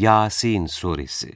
Yasin Suresi.